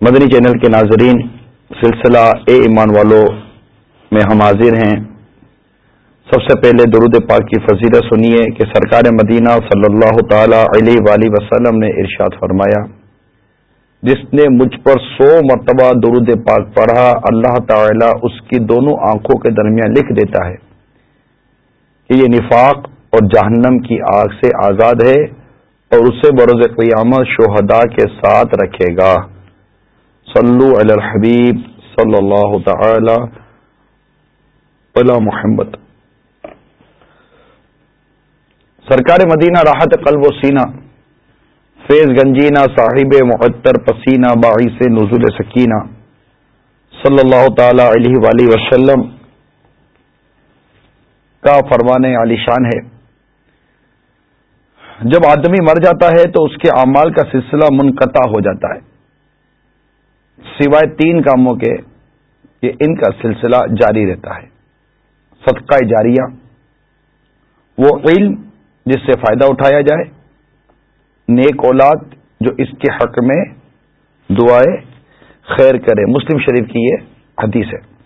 مدنی channel کے ناظرین، سلسلہ اے ایمان والوں میں ہم حاضر ہیں۔ سب سے پہلے درود پاک کی فضیلت سنیے کہ سرکار مدینہ صلی اللہ تعالی علیہ وآلہ وسلم نے ارشاد فرمایا، جس نے مجھ پر سو مرتبہ درود پاک پڑھا، اللہ تعالی اس کی دونوں آنکھوں کے درمیان لکھ دیتا ہے کہ یہ نفاق اور جہنم کی آگ سے آزاد ہے اور اسے بروز قیامت شہداء کے ساتھ رکھے گا۔ صلو علی الحبیب صلی اللہ تعالی علی محمد. سرکار مدینہ راحت قلب و سینہ، فیض گنجینا صاحب معطر پسینہ، باعث نزول سکینہ، صلی اللہ تعالی علیہ وآلہ وسلم کا فرمان علی شان ہے۔ جب آدمی مر جاتا ہے تو اس کے اعمال کا سلسلہ منقطع ہو جاتا ہے۔ سوائے تین کاموں کے کہ ان کا سلسلہ جاری رہتا ہے۔ صدقہ جاریہ، وہ علم جس سے فائدہ اٹھایا جائے، نیک اولاد جو اس کے حق میں دعائیں خیر کرے۔ مسلم شریف کی یہ حدیث ہے۔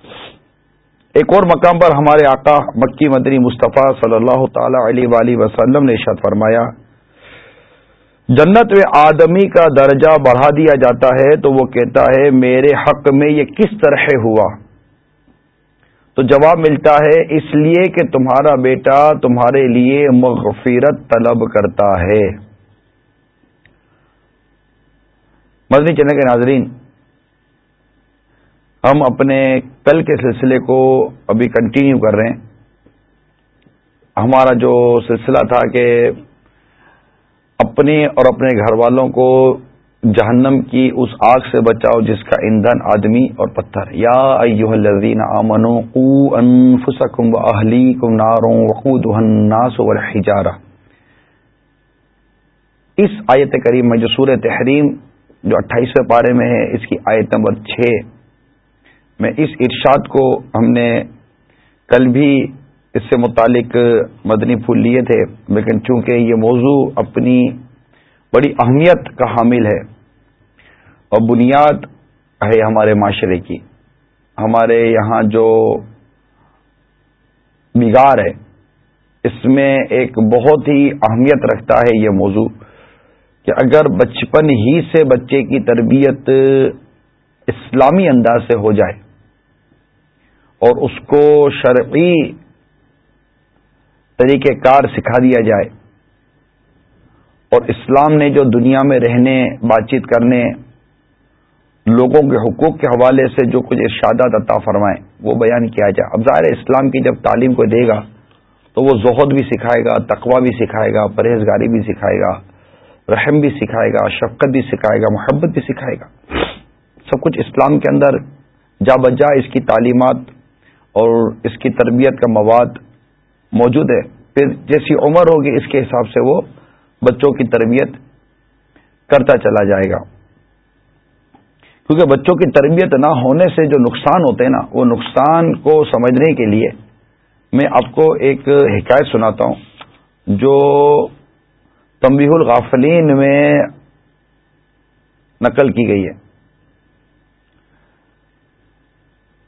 ایک اور مقام پر ہمارے آقا مکی مدنی مصطفیٰ صلی اللہ تعالی علیہ وسلم نے ارشاد فرمایا جنت میں آدمی کا درجہ بڑھا دیا جاتا ہے تو وہ کہتا ہے میرے حق میں یہ کس طرح ہوا؟ تو جواب ملتا ہے اس لیے کہ تمہارا بیٹا تمہارے لیے مغفرت طلب کرتا ہے۔ مدنی چینل کے ناظرین، ہم اپنے کل کے سلسلے کو ابھی کنٹینیو کر رہے ہیں۔ ہمارا جو سلسلہ تھا کہ اپنے اور اپنے گھر والوں کو جہنم کی اس آگ سے بچاؤ جس کا ایندھن آدمی اور پتھر۔ یا ایوہ الذین آمنوا قو انفسکم و اہلیکم ناروں وقودها الناس والحجارہ۔ اس آیت کریم میں جو سورہ تحریم جو اٹھائیسویں پارے میں ہے، اس کی آیت نمبر چھ میں اس ارشاد کو ہم نے کل بھی اس سے متعلق مدنی پھول لیے تھے، لیکن چونکہ یہ موضوع اپنی بڑی اہمیت کا حامل ہے اور بنیاد ہے ہمارے معاشرے کی، ہمارے یہاں جو بگار ہے، اس میں ایک بہت ہی اہمیت رکھتا ہے یہ موضوع کہ اگر بچپن ہی سے بچے کی تربیت اسلامی انداز سے ہو جائے اور اس کو شرعی طریقہ کار سکھا دیا جائے۔ اور اسلام نے جو دنیا میں رہنے بات چیت کرنے، لوگوں کے حقوق کے حوالے سے جو کچھ ارشادات عطا فرمائیں وہ بیان کیا جائے۔ اب ظاہر اسلام کی جب تعلیم کو دے گا، تو وہ زہد بھی سکھائے گا تقوا بھی سکھائے گا، پرہیزگاری بھی سکھائے گا، رحم بھی سکھائے گا، شفقت بھی سکھائے گا، محبت بھی سکھائے گا۔ سب کچھ اسلام کے اندر جا بجا اس کی تعلیمات اور اس کی تربیت کا مواد موجود ہے۔ پھر جیسی عمر ہوگی، اس کے حساب سے وہ بچوں کی تربیت کرتا چلا جائے گا۔ کیونکہ بچوں کی تربیت نہ ہونے سے جو نقصان ہوتے ہیں نا، وہ نقصان کو سمجھنے کے لیے میں آپ کو ایک حکایت سناتا ہوں۔ جو تمبیح الغافلین میں نقل کی گئی ہے۔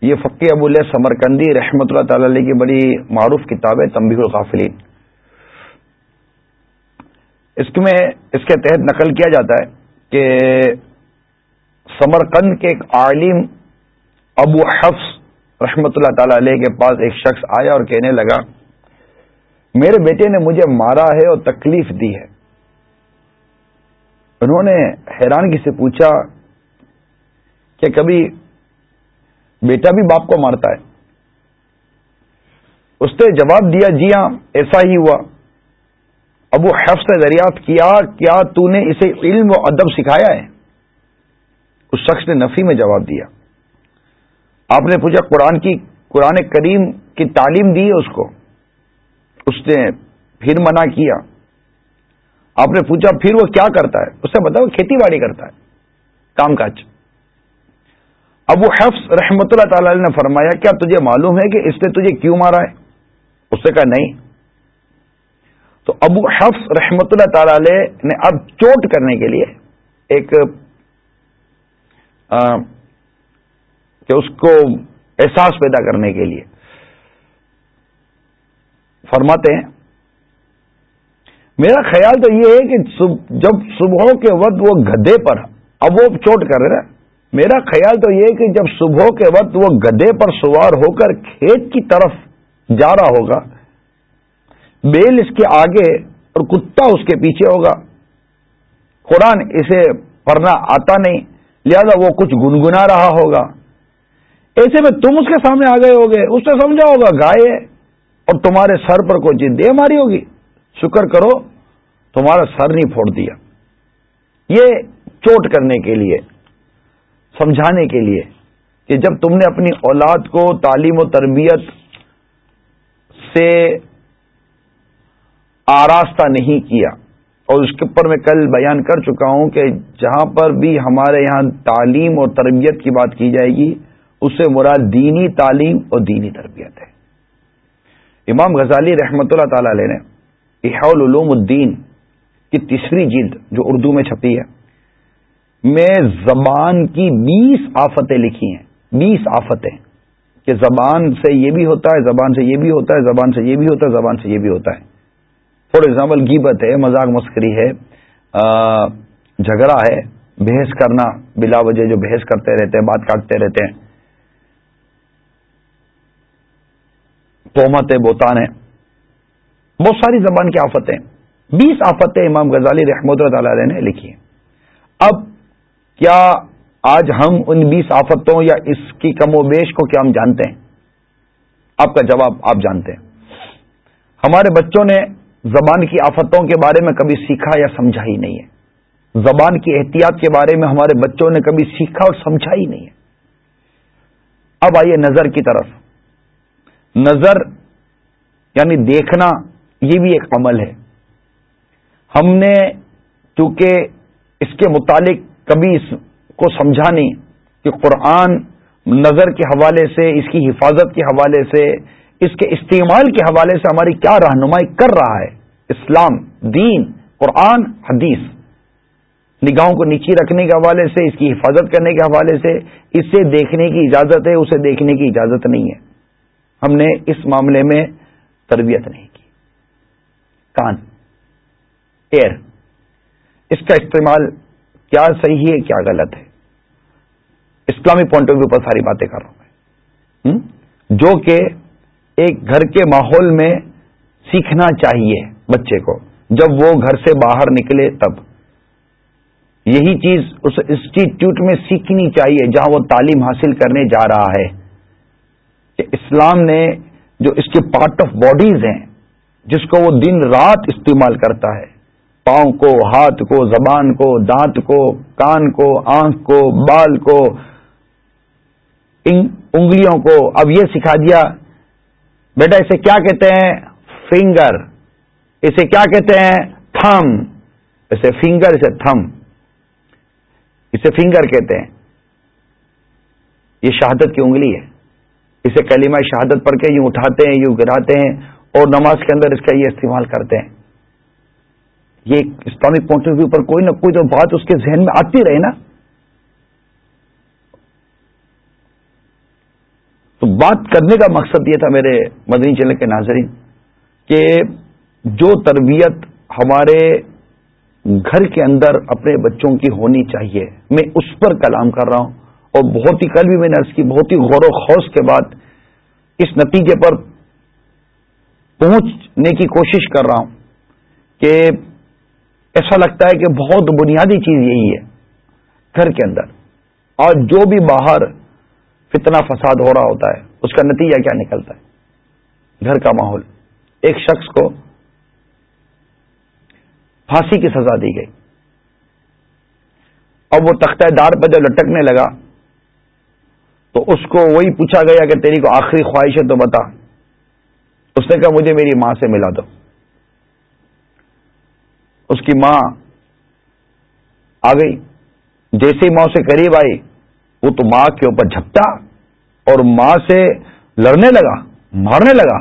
یہ فقی ابو اللہ سمرکندی رحمۃ اللہ تعالی علیہ کی بڑی معروف کتاب ہے تمبی الغافلین۔ اس میں اس کے تحت نقل کیا جاتا ہے کہ سمرکند کے ایک عالم ابو حفظ رحمۃ اللہ تعالی علیہ کے پاس ایک شخص آیا اور کہنے لگا، میرے بیٹے نے مجھے مارا ہے اور تکلیف دی ہے۔ انہوں نے حیرانگی سے پوچھا کہ کبھی بیٹا بھی باپ کو مارتا ہے۔ اس نے جواب دیا جی ہاں ایسا ہی ہوا۔ ابو حفظ نے دریافت کیا کیا تو نے اسے علم و ادب سکھایا ہے؟ اس شخص نے نفی میں جواب دیا۔ آپ نے پوچھا، قرآن کی، قرآن کریم کی تعلیم دی ہے اس کو؟ اس نے پھر منع کیا۔ آپ نے پوچھا، پھر وہ کیا کرتا ہے؟ اس سے بتاؤ کھیتی باڑی کرتا ہے۔ کام کاج۔ ابو حفظ رحمت اللہ تعالی نے فرمایا، کیا تجھے معلوم ہے کہ اس نے تجھے کیوں مارا ہے؟ اس نے کہا، نہیں۔ تو ابو حفظ رحمت اللہ تعالی نے اب چوٹ کرنے کے لیے ایک کہ اس کو احساس پیدا کرنے کے لیے فرماتے ہیں۔ میرا خیال تو یہ ہے کہ جب صبح کے وقت وہ گدے پر، اب وہ چوٹ کر رہے ہیں میرا خیال تو یہ کہ جب صبح کے وقت وہ گدے پر سوار ہو کر کھیت کی طرف جا رہا ہوگا، بیل اس کے آگے اور کتا اس کے پیچھے ہوگا۔ قرآن اسے پڑھنا آتا نہیں، لہذا وہ کچھ گنگنا رہا ہوگا۔ ایسے میں تم اس کے سامنے آ گئے ہوگے، اس نے سمجھا ہوگا، گائے اور تمہارے سر پر کوئی چیز دے ماری ہوگی۔ شکر کرو، تمہارا سر نہیں پھوڑ دیا۔ یہ چوٹ کرنے کے لیے۔ سمجھانے کے لیے کہ جب تم نے اپنی اولاد کو تعلیم و تربیت سے آراستہ نہیں کیا، اور اس کے اوپر میں کل بیان کر چکا ہوں کہ جہاں پر بھی ہمارے یہاں تعلیم اور تربیت کی بات کی جائے گی اس سے مراد دینی تعلیم اور دینی تربیت ہے۔ امام غزالی رحمۃ اللہ تعالی علیہ نے احاول علوم الدین کی تیسری جلد جو اردو میں چھپی ہے میں زبان کی بیس آفتیں لکھی ہیں۔ بیس آفتیں۔ کہ زبان سے یہ بھی ہوتا ہے، زبان سے یہ بھی ہوتا ہے، زبان سے یہ بھی ہوتا ہے، زبان سے یہ بھی ہوتا ہے۔ فار ایگزامپل گیبت ہے، مذاق مسکری ہے جھگڑا ہے، بحث کرنا، بلا وجہ جو بحث کرتے رہتے ہیں، بات کاٹتے رہتے ہیں۔ تومت ہے بوتان ہے بہت ساری زبان کی آفتیں۔ بیس آفتیں امام غزالی رحمۃ اللہ تعالی نے لکھی ہیں۔ اب کیا آج ہم ان بیس آفتوں یا اس کی کم و بیش کو کیا ہم جانتے ہیں؟ آپ کا جواب آپ جانتے ہیں۔ ہمارے بچوں نے زبان کی آفتوں کے بارے میں کبھی سیکھا یا سمجھا ہی نہیں ہے۔ زبان کی احتیاط کے بارے میں ہمارے بچوں نے کبھی سیکھا اور سمجھا ہی نہیں ہے۔ اب آئیے نظر کی طرف۔ نظر یعنی دیکھنا، یہ بھی ایک عمل ہے۔ ہم نے چونکہ اس کے متعلق کبھی اس کو سمجھا نہیں کہ قرآن نظر کے حوالے سے، اس کی حفاظت کے حوالے سے، اس کے استعمال کے حوالے سے ہماری کیا رہنمائی کر رہا ہے؟ اسلام، دین، قرآن، حدیث۔ نگاہوں کو نیچی رکھنے کے حوالے سے، اس کی حفاظت کرنے کے حوالے سے اسے دیکھنے کی اجازت ہے، اسے دیکھنے کی اجازت نہیں ہے۔ ہم نے اس معاملے میں تربیت نہیں کی۔ کان، ایئر۔ اس کا استعمال کیا صحیح ہے کیا غلط ہے؟ اسلامی پوائنٹ آف ویو پر ساری باتیں کر رہا ہوں جو کہ ایک گھر کے ماحول میں سیکھنا چاہیے بچے کو۔ جب وہ گھر سے باہر نکلے تب۔ یہی چیز اس انسٹیٹیوٹ میں سیکھنی چاہیے جہاں وہ تعلیم حاصل کرنے جا رہا ہے۔ کہ اسلام نے جو اس کے پارٹ آف باڈیز ہیں، جس کو وہ دن رات استعمال کرتا ہے پاؤں کو، ہاتھ کو، زبان کو، دانت کو، کان کو، آنکھ کو، بال کو انگلیوں کو۔ اب یہ سکھا دیا۔ بیٹا، اسے کیا کہتے ہیں؟ فنگر۔ اسے کیا کہتے ہیں؟ تھم۔ اسے فنگر، اسے تھم۔ اسے فنگر کہتے ہیں۔ یہ شہادت کی انگلی ہے۔ اسے کلمہ شہادت پڑھ کے یوں اٹھاتے ہیں، یوں گراتے ہیں اور نماز کے اندر اس کا یہ استعمال کرتے ہیں۔ یہ اسلامک پوائنٹ آف ویو پر کوئی نہ کوئی تو بات اس کے ذہن میں آتی رہے نا۔ تو بات کرنے کا مقصد یہ تھا میرے مدنی چلے کے ناظرین کہ جو تربیت ہمارے گھر کے اندر اپنے بچوں کی ہونی چاہیے، میں اس پر کلام کر رہا ہوں۔ اور بہت ہی کل بھی میں نے اس کی، بہت ہی غور و خوص کے بعد اس نتیجے پر پہنچنے کی کوشش کر رہا ہوں کہ ایسا لگتا ہے کہ بہت بنیادی چیز یہی ہے، گھر کے اندر۔ اور جو بھی باہر فتنہ فساد ہو رہا ہوتا ہے، اس کا نتیجہ کیا نکلتا ہے؟ گھر کا ماحول۔ ایک شخص کو پھانسی کی سزا دی گئی۔ اب وہ تختہ دار پہ جب لٹکنے لگا، تو اس کو وہی پوچھا گیا کہ تیری کو آخری خواہش ہے تو بتا۔ اس نے کہا، مجھے میری ماں سے ملا دو۔ اس کی ماں آ گئی۔ جیسے ماں سے قریب آئی، وہ تو ماں کے اوپر جھپٹا اور ماں سے لڑنے لگا، مارنے لگا۔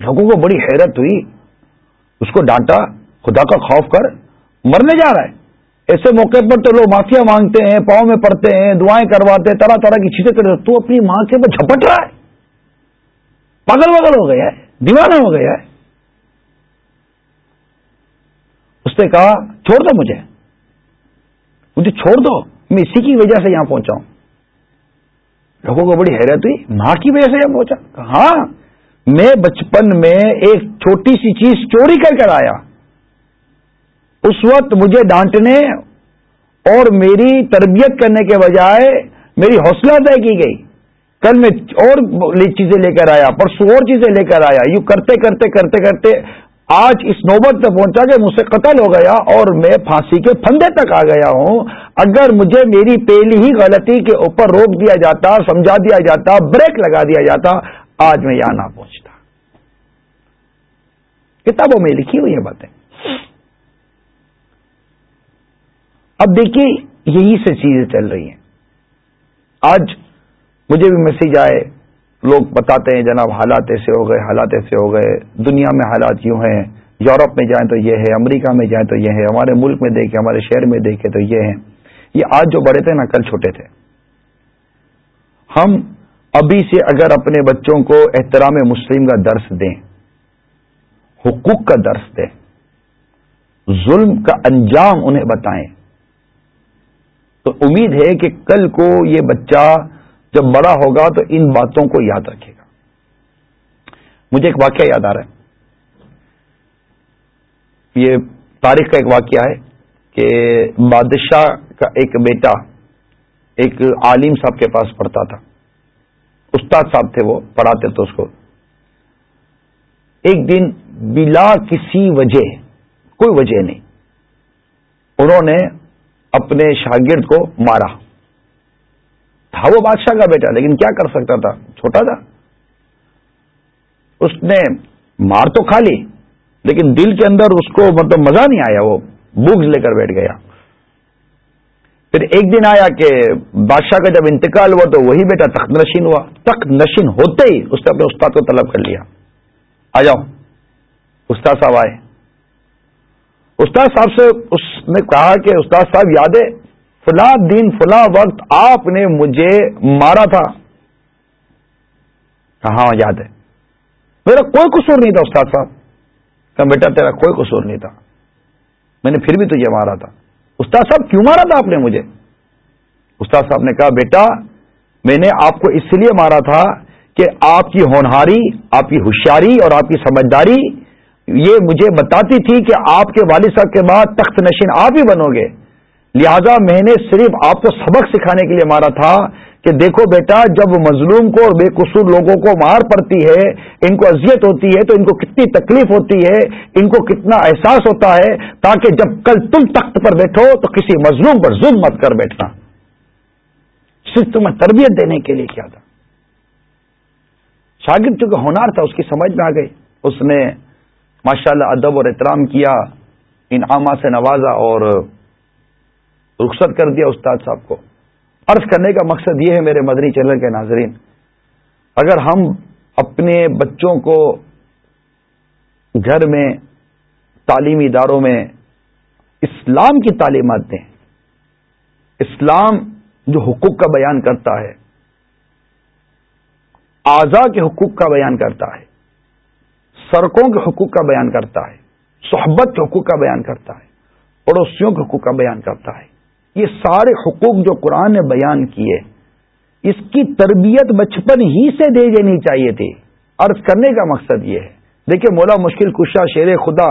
لوگوں کو بڑی حیرت ہوئی۔ اس کو ڈانٹا، خدا کا خوف کر مرنے جا رہا ہے۔ ایسے موقع پر تو لوگ معافیا مانگتے ہیں، پاؤں میں پڑتے ہیں، دعائیں کرواتے ہیں، طرح طرح کی چیزیں کرتے تو اپنی ماں کے اوپر جھپٹ رہا ہے۔ پاگل وگل ہو گیا ہے، دیوانہ ہو گیا ہے۔ اس نے کہا، چھوڑ دو مجھے۔ مجھے چھوڑ دو۔ میں اسی کی وجہ سے یہاں پہنچا ہوں۔ لوگوں کو بڑی حیرت ہوئی، ماں کی وجہ سے یہاں پہنچا۔ ہاں میں بچپن میں ایک چھوٹی سی چیز چوری کر کر آیا۔ اس وقت مجھے ڈانٹنے اور میری تربیت کرنے کے بجائے میری حوصلہ طے کی گئی۔ کل میں اور چیزیں لے کر آیا، پرسوں اور چیزیں لے کر آیا۔ یوں کرتے کرتے کرتے کرتے آج اس نوبت پہ پہنچا کہ مجھ سے قتل ہو گیا اور میں پھانسی کے پھندے تک آ گیا ہوں۔ اگر مجھے میری پہلی ہی غلطی کے اوپر روک دیا جاتا، سمجھا دیا جاتا، بریک لگا دیا جاتا، آج میں یہاں نہ پہنچتا۔ کتابوں میں لکھی ہوئی ہیں باتیں۔ اب دیکھیے، یہی سے چیزیں چل رہی ہیں۔ آج مجھے بھی میسج آئے لوگ بتاتے ہیں، جناب حالات ایسے ہو گئے، حالات ایسے ہو گئے، دنیا میں حالات یوں ہیں، یورپ میں جائیں تو یہ ہے، امریکہ میں جائیں تو یہ ہے، ہمارے ملک میں دیکھیں، ہمارے شہر میں دیکھیں تو یہ ہیں۔ یہ آج جو بڑے تھے نا، کل چھوٹے تھے۔ ہم ابھی سے اگر اپنے بچوں کو احترام مسلم کا درس دیں، حقوق کا درس دیں، ظلم کا انجام انہیں بتائیں، تو امید ہے کہ کل کو یہ بچہ جب بڑا ہوگا تو ان باتوں کو یاد رکھے گا۔ مجھے ایک واقعہ یاد آ رہا ہے۔ یہ تاریخ کا ایک واقعہ ہے کہ بادشاہ کا ایک بیٹا ایک عالم صاحب کے پاس پڑھتا تھا۔ استاد صاحب تھے وہ، پڑھاتے تھے اس کو۔ ایک دن بلا کسی وجہ، کوئی وجہ نہیں، انہوں نے اپنے شاگرد کو مارا۔ تھا وہ بادشاہ کا بیٹا، لیکن کیا کر سکتا تھا؟ چھوٹا تھا۔ اس نے مار تو کھا لی، لیکن دل کے اندر اس کو مطلب مزہ نہیں آیا، وہ بکس لے کر بیٹھ گیا۔ پھر ایک دن آیا کہ بادشاہ کا جب انتقال ہوا تو وہی بیٹا تخت نشین ہوا۔ تخت نشین ہوتے ہی اس نے اپنے استاد کو طلب کر لیا۔ آ جاؤ۔ استاد صاحب آئے۔ استاد صاحب سے اس نے کہا کہ استاد صاحب یاد ہے فلاں دن، فلاں وقت آپ نے مجھے مارا تھا۔ کہاں یاد ہے؟ میرا کوئی قصور نہیں تھا استاد صاحب۔ کہ بیٹا، تیرا کوئی قصور نہیں تھا۔ میں نے پھر بھی تجھے مارا تھا۔ استاد صاحب، کیوں مارا تھا آپ نے مجھے؟ استاد صاحب نے کہا، بیٹا، میں نے آپ کو اس لیے مارا تھا کہ آپ کی ہونہاری، آپ کی ہوشیاری اور آپ کی سمجھداری یہ مجھے بتاتی تھی کہ آپ کے والد صاحب کے بعد تخت نشین آپ ہی بنو گے۔ لہذا میں نے صرف آپ کو سبق سکھانے کے لیے مارا تھا کہ دیکھو بیٹا، جب مظلوم کو اور بے قصور لوگوں کو مار پڑتی ہے، ان کو اذیت ہوتی ہے، تو ان کو کتنی تکلیف ہوتی ہے، ان کو کتنا احساس ہوتا ہے، تاکہ جب کل تم تخت پر بیٹھو تو کسی مظلوم پر ظلم مت کر بیٹھنا۔ صرف تمہیں تربیت دینے کے لیے کیا تھا۔ شاگرد چونکہ ہونار تھا، اس کی سمجھ میں آ گئی۔ اس نے ماشاءاللہ ادب اور احترام کیا انعامہ سے نوازا اور رخصت کر دیا استاد صاحب کو۔ عرض کرنے کا مقصد یہ ہے میرے مدنی چینل کے ناظرین، اگر ہم اپنے بچوں کو گھر میں، تعلیمی اداروں میں اسلام کی تعلیمات دیں، اسلام جو حقوق کا بیان کرتا ہے اعضا کے حقوق کا بیان کرتا ہے، سڑکوں کے حقوق کا بیان کرتا ہے، صحبت کے حقوق کا بیان کرتا ہے، پڑوسیوں کے حقوق کا بیان کرتا ہے۔ یہ سارے حقوق جو قرآن نے بیان کیے، اس کی تربیت بچپن ہی سے دے دینی چاہیے تھی۔ عرض کرنے کا مقصد یہ ہے۔ دیکھیں مولا مشکل کشا شیر خدا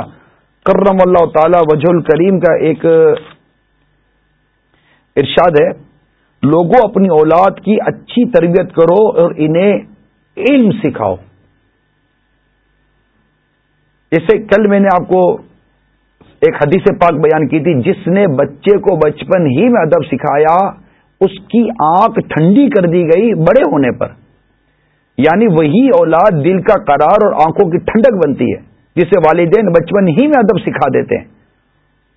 کرم اللہ تعالی وجہ الکریم کا ایک ارشاد ہے۔ لوگوں اپنی اولاد کی اچھی تربیت کرو اور انہیں علم سکھاؤ۔ جیسے کل میں نے آپ کو ایک حدیث پاک بیان کی تھی، جس نے بچے کو بچپن ہی میں ادب سکھایا، اس کی آنکھ ٹھنڈی کر دی گئی بڑے ہونے پر۔ یعنی وہی اولاد دل کا قرار اور آنکھوں کی ٹھنڈک بنتی ہے جسے والدین بچپن ہی میں ادب سکھا دیتے ہیں۔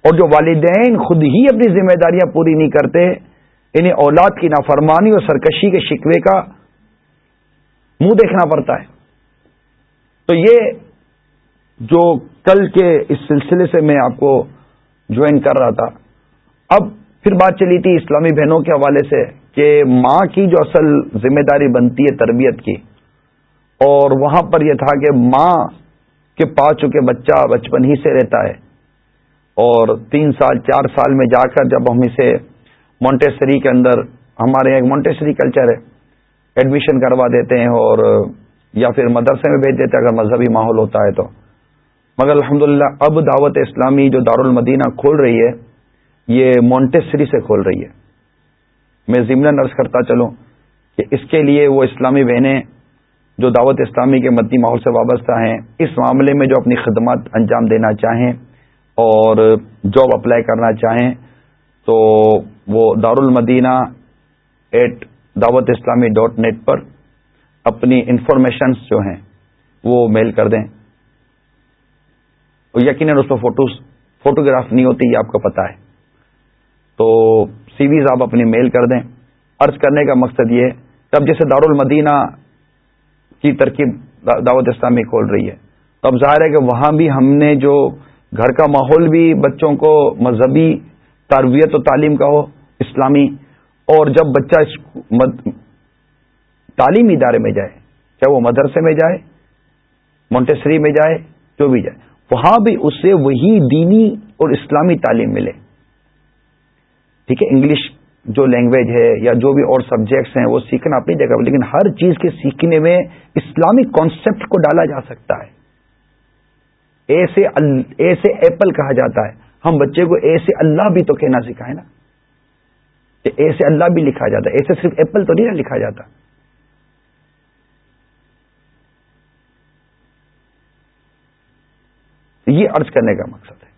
اور جو والدین خود ہی اپنی ذمہ داریاں پوری نہیں کرتے، انہیں اولاد کی نافرمانی اور سرکشی کے شکوے کا منہ دیکھنا پڑتا ہے۔ تو یہ جو کل کے اس سلسلے سے میں آپ کو جوائن کر رہا تھا۔ اب پھر بات چلی تھی اسلامی بہنوں کے حوالے سے کہ ماں کی جو اصل ذمہ داری بنتی ہے تربیت کی، اور وہاں پر یہ تھا کہ ماں کے پا چکے بچہ بچپن ہی سے رہتا ہے، اور تین سال، چار سال میں جا کر جب ہم اسے مونٹیسری کے اندر، ہمارے یہاں ایک مونٹیسری کلچر ہے، ایڈمیشن کروا دیتے ہیں اور یا پھر مدرسے میں بھیج دیتے ہیں اگر مذہبی ماحول ہوتا ہے تو۔ مگر الحمد اب دعوت اسلامی جو دار المدینہ کھول رہی ہے، یہ مونٹیسری سے کھول رہی ہے۔ میں ضمن نرس کرتا چلوں کہ اس کے لیے وہ اسلامی بہنیں جو دعوت اسلامی کے مدنی ماحول سے وابستہ ہیں، اس معاملے میں جو اپنی خدمات انجام دینا چاہیں اور جاب اپلائی کرنا چاہیں، تو وہ دار المدینہ ایٹ دعوت اسلامی ڈاٹ نیٹ پر اپنی انفارمیشنس جو ہیں وہ میل کر دیں۔ یقیناً اس پہ فوٹوز فوٹوگراف نہیں ہوتی، یہ آپ کو پتا ہے۔ تو سی ویز آپ اپنی میل کر دیں۔ ارض کرنے کا مقصد یہ تب جیسے دار المدینہ کی ترکیب دعوت اسلامی کھول رہی ہے۔ تو اب ظاہر ہے کہ وہاں بھی ہم نے جو گھر کا ماحول بھی بچوں کو مذہبی تربیت و تعلیم کا ہو، اسلامی، اور جب بچہ تعلیمی ادارے میں جائے، چاہے وہ مدرسے میں جائے، مونٹیسری میں جائے، جو بھی جائے۔ وہاں بھی اسے وہی دینی اور اسلامی تعلیم ملے۔ ٹھیک ہے، انگلش جو لینگویج ہے یا جو بھی اور سبجیکٹس ہیں، وہ سیکھنا اپنی جگہ لیکن ہر چیز کے سیکھنے میں اسلامک کانسیپٹ کو ڈالا جا سکتا ہے۔ ایسے ایسے ایپل کہا جاتا ہے۔ ہم بچے کو ایسے اللہ بھی تو کہنا سکھائے نا۔ کہ ایسے اللہ بھی لکھا جاتا ہے۔ ایسے صرف ایپل تو نہیں نا لکھا جاتا۔ یہ ارض کرنے کا مقصد ہے۔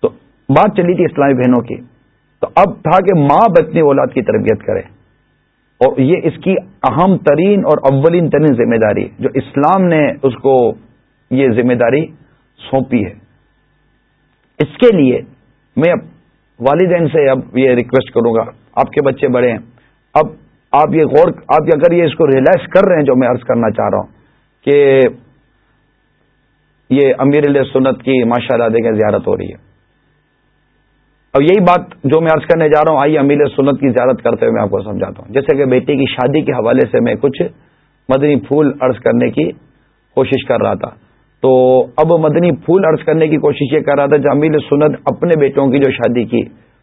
تو بات چلی تھی اسلامی بہنوں کی۔ تو اب تھا کہ ماں بچنے اولاد کی تربیت کرے۔ اور یہ اس کی اہم ترین اور اولین ترین ذمہ داری جو اسلام نے اس کو یہ ذمہ داری سونپی ہے۔ اس کے لیے میں اب والدین سے اب یہ ریکویسٹ کروں گا۔ آپ کے بچے بڑے ہیں۔ اب آپ یہ غور آپ اگر یہ اس کو ریئلائز کر رہے ہیں جو میں عرض کرنا چاہ رہا ہوں کہ یہ امیر علیہ سنت کی ماشاء اللہ دیکھیں زیارت ہو رہی ہے۔ اب یہی بات جو میں عرض کرنے جا رہا ہوں، آئیے امیر سنت کی زیارت کرتے ہوئے میں آپ کو سمجھاتا ہوں۔ جیسے کہ بیٹی کی شادی کے حوالے سے میں کچھ مدنی پھول عرض کرنے کی کوشش کر رہا تھا۔ تو اب مدنی پھول عرض کرنے کی کوشش یہ کر رہا تھا جو امیر سنت اپنے بیٹوں کی جو شادی کی،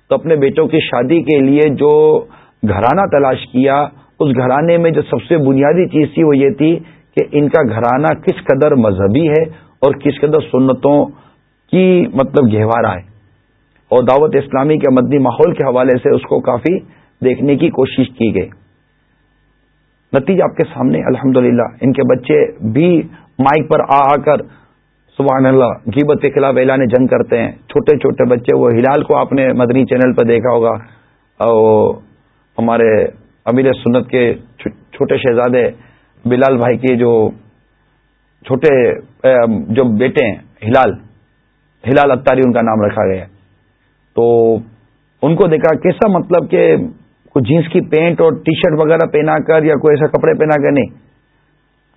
تو اپنے بیٹوں کی شادی کے لیے جو گھرانہ تلاش کیا، اس گھرانے میں جو سب سے بنیادی چیز تھی وہ یہ تھی کہ ان کا گھرانہ کس قدر مذہبی ہے اور کس قدر سنتوں کی مطلب گہوارا ہے۔ اور دعوت اسلامی کے مدنی ماحول کے حوالے سے اس کو کافی دیکھنے کی کوشش کی گئی۔ نتیجہ آپ کے سامنے الحمد ان کے بچے بھی مائک پر آ آ کر سبحان اللہ غیبت کے خلاف اعلان جنگ کرتے ہیں۔ چھوٹے چھوٹے بچے، وہ ہلال کو آپ نے مدنی چینل پر دیکھا ہوگا۔ اور ہمارے امیر سنت کے چھوٹے شہزادے بلال بھائی کے جو چھوٹے جو بیٹے ہیں، ہلال ہلال اتاری ان کا نام رکھا گیا تو ان کو دیکھا، کیسا مطلب کہ کوئی جینس کی پینٹ اور ٹی شرٹ وغیرہ پہنا کر یا کوئی ایسا کپڑے پہنا کر، نہیں۔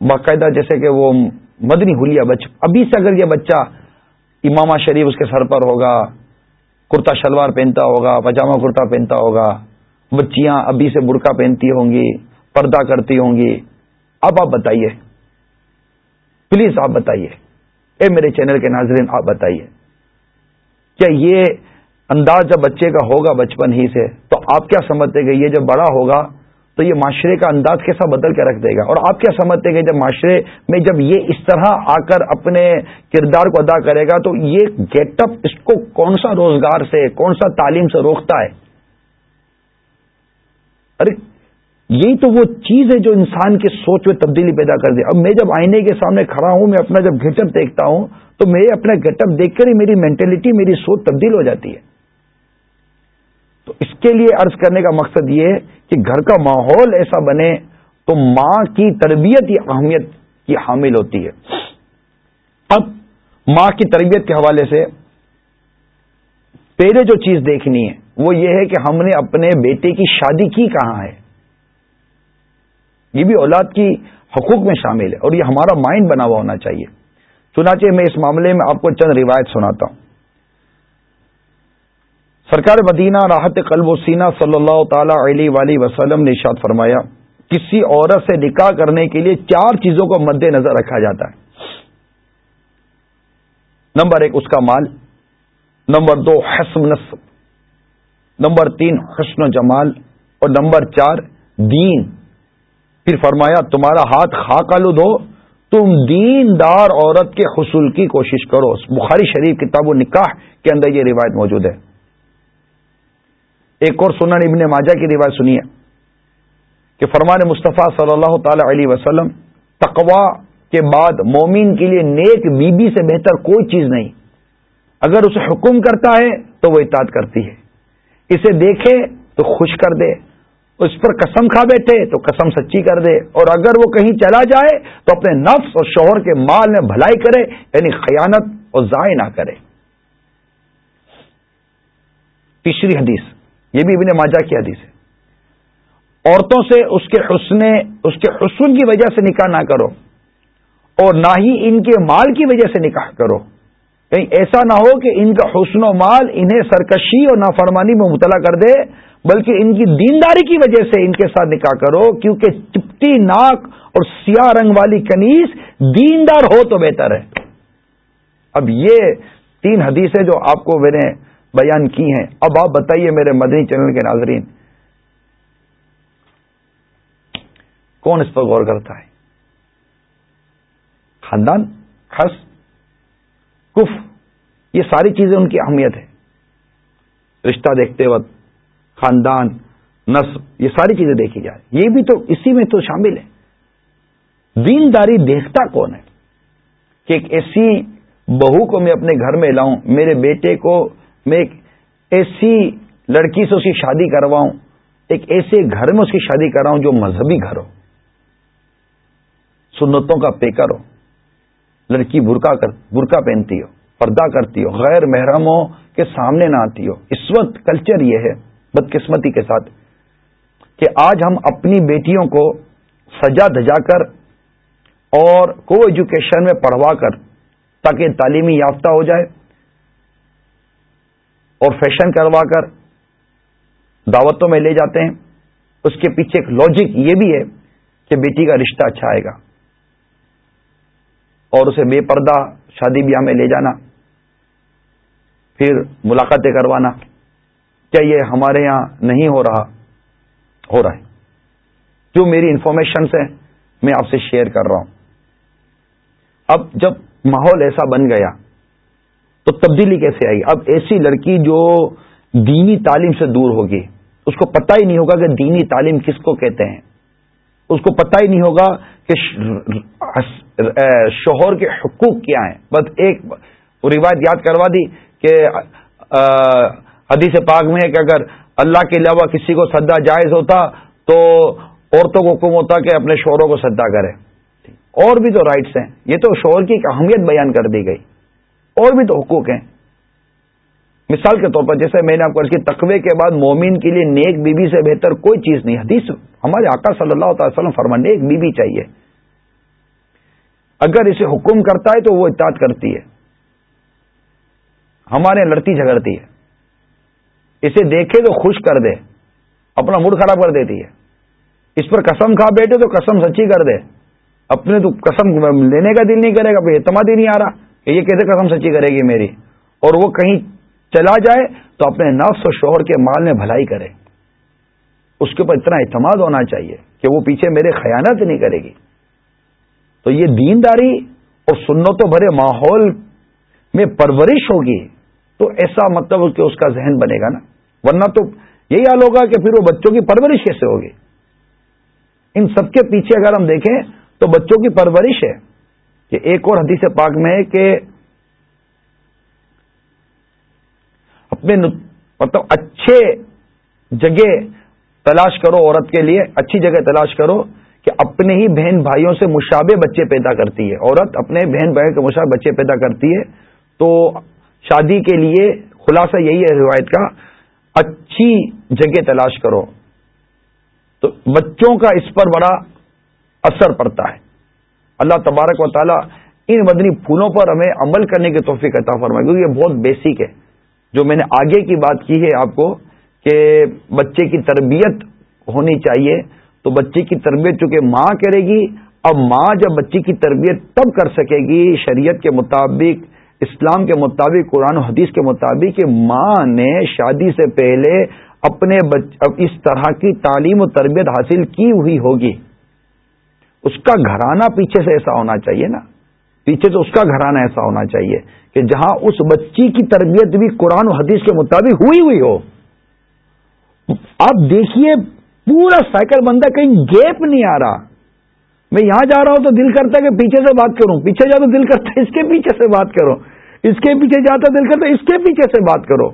باقاعدہ جیسے کہ وہ مدنی ہولیا بچ، ابھی سے اگر یہ بچہ امامہ شریف اس کے سر پر ہوگا، کرتا شلوار پہنتا ہوگا، پاجامہ کرتا پہنتا ہوگا، بچیاں ابھی سے برقع پہنتی ہوں گی، پردہ کرتی ہوں گی۔ اب آپ بتائیے۔ پلیز آپ بتائیے۔ اے میرے چینل کے ناظرین، آپ بتائیے۔ کیا یہ انداز جب بچے کا ہوگا بچپن ہی سے، تو آپ کیا سمجھتے کہ یہ جب بڑا ہوگا تو یہ معاشرے کا انداز کیسا بدل کے رکھ دے گا؟ اور آپ کیا سمجھتے کہ جب معاشرے میں جب یہ اس طرح آ کر اپنے کردار کو ادا کرے گا، تو یہ گیٹ اپ اس کو کون سا روزگار سے، کون سا تعلیم سے روکتا ہے؟ ارے یہی تو وہ چیز ہے جو انسان کی سوچ میں تبدیلی پیدا کر دے اب میں جب آئینے کے سامنے کھڑا ہوں، میں اپنا جب گیٹ اپ دیکھتا ہوں، تو میں اپنا گیٹ اپ دیکھ کر ہی میری مینٹلٹی میری سوچ تبدیل ہو جاتی ہے۔ تو اس کے لیے عرض کرنے کا مقصد یہ ہے کہ گھر کا ماحول ایسا بنے تو ماں کی تربیت یا اہمیت کی حامل ہوتی ہے۔ اب ماں کی تربیت کے حوالے سے پہلے جو چیز دیکھنی ہے، وہ یہ ہے کہ ہم نے اپنے بیٹے کی شادی کی کہاں ہے۔ یہ بھی اولاد کی حقوق میں شامل ہے اور یہ ہمارا مائنڈ بنا ہوا ہونا چاہیے۔ چنانچہ میں اس معاملے میں آپ کو چند روایت سناتا ہوں۔ سرکار مدینہ راحت قلب و سینہ صلی اللہ تعالی علیہ وسلم نے ارشاد فرمایا، کسی عورت سے نکاح کرنے کے لیے چار چیزوں کو مد نظر رکھا جاتا ہے۔ نمبر ایک، اس کا مال۔ نمبر دو، حسم نصب۔ نمبر تین، حسن و جمال۔ اور نمبر چار، دین۔ پھر فرمایا، تمہارا ہاتھ خاک آلود ہو تم دین دار عورت کے حصول کی کوشش کرو. بخاری شریف کتاب و نکاح کے اندر یہ روایت موجود ہے۔ ایک اور سنن ابن ماجہ کی روایت سنیے کہ فرمان مصطفیٰ صلی اللہ تعالی علیہ وسلم تقوا کے بعد مومن کے لیے نیک بی بی سے بہتر کوئی چیز نہیں۔ اگر اسے حکم کرتا ہے تو وہ اطاعت کرتی ہے۔ اسے دیکھے تو خوش کر دے۔ اس پر قسم کھا بیٹھے تو قسم سچی کر دے۔ اور اگر وہ کہیں چلا جائے تو اپنے نفس اور شوہر کے مال میں بھلائی کرے یعنی خیانت اور ضائع نہ کرے۔ تیسری حدیث، یہ بھی ابن ماجہ کی حدیث ہے۔ عورتوں سے اس کے حسن، اس کے حسن کی وجہ سے نکاح نہ کرو۔ اور نہ ہی ان کے مال کی وجہ سے نکاح کرو۔ کہیں ایسا نہ ہو کہ ان کا حسن و مال انہیں سرکشی اور نافرمانی میں مبتلا کر دے۔ بلکہ ان کی دینداری کی وجہ سے ان کے ساتھ نکاح کرو، کیونکہ چپٹی ناک اور سیاہ رنگ والی کنیز دیندار ہو تو بہتر ہے۔ اب یہ تین حدیثیں جو آپ کو میں نے بیان کی ہیں۔ اب آپ بتائیے میرے مدنی چینل کے ناظرین، کون اس پر غور کرتا ہے؟ خاندان خس کف یہ ساری چیزیں ان کی اہمیت ہے۔ رشتہ دیکھتے وقت خاندان، نسب، یہ ساری چیزیں دیکھی جائیں یہ بھی تو اسی میں تو شامل ہے۔ دینداری دیکھتا کون ہے؟ کہ ایک ایسی بہو کو میں اپنے گھر میں لاؤں، میرے بیٹے کو میں ایک ایسی لڑکی سے اس کی شادی کرواؤں، ایک ایسے گھر میں اس کی شادی کراؤں جو مذہبی گھر ہو، سنتوں کا پیکر ہو۔ لڑکی برقع کر، برقع پہنتی ہو، پردہ کرتی ہو، غیر محرموں کے سامنے نہ آتی ہو۔ اس وقت کلچر یہ ہے۔ بدقسمتی کے ساتھ کہ آج ہم اپنی بیٹیوں کو سجا دجا کر اور کو ایجوکیشن میں پڑھوا کر تاکہ تعلیمی یافتہ ہو جائے اور فیشن کروا کر دعوتوں میں لے جاتے ہیں، اس کے پیچھے ایک لاجک یہ بھی ہے کہ بیٹی کا رشتہ اچھا آئے گا۔ اور اسے بے پردہ شادی بیاہ میں لے جانا، پھر ملاقاتیں کروانا۔ کیا یہ ہمارے یہاں نہیں ہو رہا؟ ہو رہا ہے۔ جو میری انفارمیشن سے میں آپ سے شیئر کر رہا ہوں۔ اب جب ماحول ایسا بن گیا، تو تبدیلی کیسے آئی؟ اب ایسی لڑکی جو دینی تعلیم سے دور ہوگی، اس کو پتہ ہی نہیں ہوگا کہ دینی تعلیم کس کو کہتے ہیں۔ اس کو پتہ ہی نہیں ہوگا کہ شوہر کے حقوق کیا ہیں۔ بس ایک روایت یاد کروا دی کہ حدیث پاک میں ہے کہ اگر اللہ کے علاوہ کسی کو سدا جائز ہوتا تو عورتوں کو حکم ہوتا کہ اپنے شوہروں کو سدا کرے۔ اور بھی تو رائٹس ہیں۔ یہ تو شوہر کی ایک اہمیت بیان کر دی گئی۔ اور بھی تو حقوق ہیں۔ مثال کے طور پر جیسے میں نے آپ کو کی، تقوی کے بعد مومن کے لیے نیک بیوی بی سے بہتر کوئی چیز نہیں۔ حدیث ہمارے آقا صلی اللہ تعالی وسلم فرما نیک بیوی بی چاہیے۔ اگر اسے حکم کرتا ہے تو وہ اطاعت کرتی ہے۔ ہمارے لڑتی جھگڑتی ہے۔ اسے دیکھے تو خوش کر دے، اپنا موڈ خراب کر دیتی ہے۔ اس پر قسم کھا بیٹھے تو قسم سچی کر دے۔ اپنے تو قسم لینے کا دل نہیں کرے گا اعتماد ہی نہیں آ رہا۔ کہ یہ کیسے قسم سچی کرے گی میری؟ اور وہ کہیں چلا جائے تو اپنے نفس اور شوہر کے مال میں بھلائی کرے۔ اس کے اوپر اتنا اعتماد ہونا چاہیے کہ وہ پیچھے میرے خیانت نہیں کرے گی۔ تو یہ دینداری اور سنتوں بھرے ماحول میں پرورش ہوگی۔ تو ایسا مطلب کہ اس کا ذہن بنے گا نا۔ ورنہ تو یہی حال ہوگا کہ پھر وہ بچوں کی پرورش کیسے ہوگی؟ ان سب کے پیچھے اگر ہم دیکھیں تو بچوں کی پرورش ہے۔ کہ ایک اور حدیث پاک میں ہے کہ اپنے مطلب اچھے جگہ تلاش کرو عورت کے لیے، اچھی جگہ تلاش کرو کہ اپنے ہی بہن بھائیوں سے مشابے بچے پیدا کرتی ہے۔ عورت اپنے بہن بھائی کے مشابے بچے پیدا کرتی ہے تو شادی کے لیے خلاصہ یہی ہے روایت کا، اچھی جگہ تلاش کرو۔ تو بچوں کا اس پر بڑا اثر پڑتا ہے۔ اللہ تبارک و تعالی ان مدنی پھولوں پر ہمیں عمل کرنے کی توفیق عطا فرمائے، کیونکہ یہ بہت بیسک ہے۔ جو میں نے آگے کی بات کی ہے آپ کو کہ بچے کی تربیت ہونی چاہیے۔ تو بچے کی تربیت چونکہ ماں کرے گی، اب ماں جب بچے کی تربیت تب کر سکے گی، شریعت کے مطابق اسلام کے مطابق، قرآن و حدیث کے مطابق کہ ماں نے شادی سے پہلے اپنے اس طرح کی تعلیم و تربیت حاصل کی ہوئی ہوگی۔ اس کا گھرانہ پیچھے سے ایسا ہونا چاہیے نا۔ پیچھے سے اس کا گھرانہ ایسا ہونا چاہیے کہ جہاں اس بچی کی تربیت بھی قرآن و حدیث کے مطابق ہوئی ہوئی ہو۔ آپ دیکھیے، پورا سائیکل بندہ کہیں گیپ نہیں آ رہا۔ میں یہاں جا رہا ہوں تو دل کرتا ہے کہ پیچھے سے بات کروں۔ پیچھے جا تو دل کرتا ہے اس کے پیچھے سے بات کرو اس کے پیچھے جاتا دل کرتا اس کے پیچھے سے بات کرو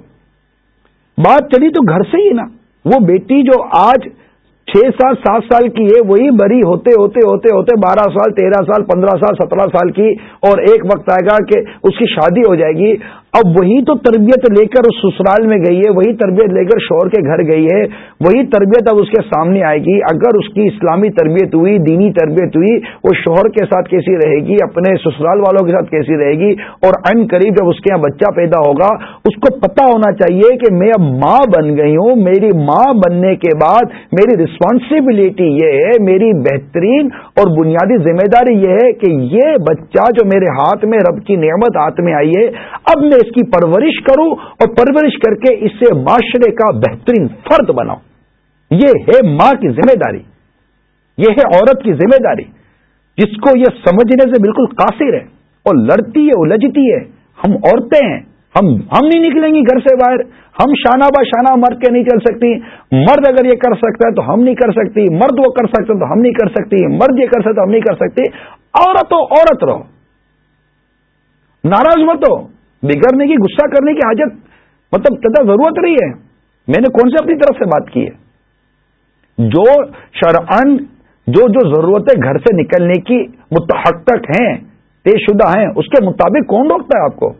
بات چلی تو گھر سے ہی نا۔ وہ بیٹی جو آج چھ سال، سات سال کی ہے، وہی بری ہوتے ہوتے ہوتے ہوتے بارہ سال، تیرہ سال، پندرہ سال، سترہ سال کی اور ایک وقت آئے گا کہ اس کی شادی ہو جائے گی۔ اب وہی تو تربیت لے کر اس سسرال میں گئی ہے، وہی تربیت لے کر شوہر کے گھر گئی ہے، وہی تربیت اب اس کے سامنے آئے گی۔ اگر اس کی اسلامی تربیت ہوئی، دینی تربیت ہوئی، وہ شوہر کے ساتھ کیسی رہے گی؟ اپنے سسرال والوں کے ساتھ کیسی رہے گی؟ اور ان قریب جب اس کے یہاں بچہ پیدا ہوگا، اس کو پتا ہونا چاہیے کہ میں اب ماں بن گئی ہوں۔ میری ماں بننے کے بعد میری رسپانسبلٹی یہ ہے، میری بہترین اور بنیادی ذمہ داری یہ ہے کہ یہ بچہ جو میرے ہاتھ میں رب کی نعمت ہاتھ میں آئی ہے، اب میں اس کی پرورش کروں اور پرورش کر کے اس سے معاشرے کا بہترین فرد بناؤں۔ یہ ہے ماں کی ذمہ داری۔ یہ ہے عورت کی ذمہ داری۔ جس کو یہ سمجھنے سے بالکل قاصر ہے اور لڑتی ہے، الجھتی ہے۔ ہم عورتیں ہیں۔ ہم ہم نہیں نکلیں گی گھر سے باہر۔ ہم شانہ با شانہ مرد کے نہیں چل سکتی۔ مرد اگر یہ کر سکتا ہے تو ہم نہیں کر سکتی۔ مرد وہ کر سکتے تو ہم نہیں کر سکتی۔ مرد یہ کر سکتے ہم نہیں کر سکتی۔ عورت ہو عورت رہو۔ ناراض مت ہو۔ بگڑنے کی، غصہ کرنے کی حاجت مطلب تدا ضرورت نہیں ہے۔ میں نے کون سے اپنی طرف سے بات کی ہے؟ جو شرعن جو جو ضرورتیں گھر سے نکلنے کی متحقق ہیں طے شدہ ہیں، اس کے مطابق کون روکتا ہے آپ کو؟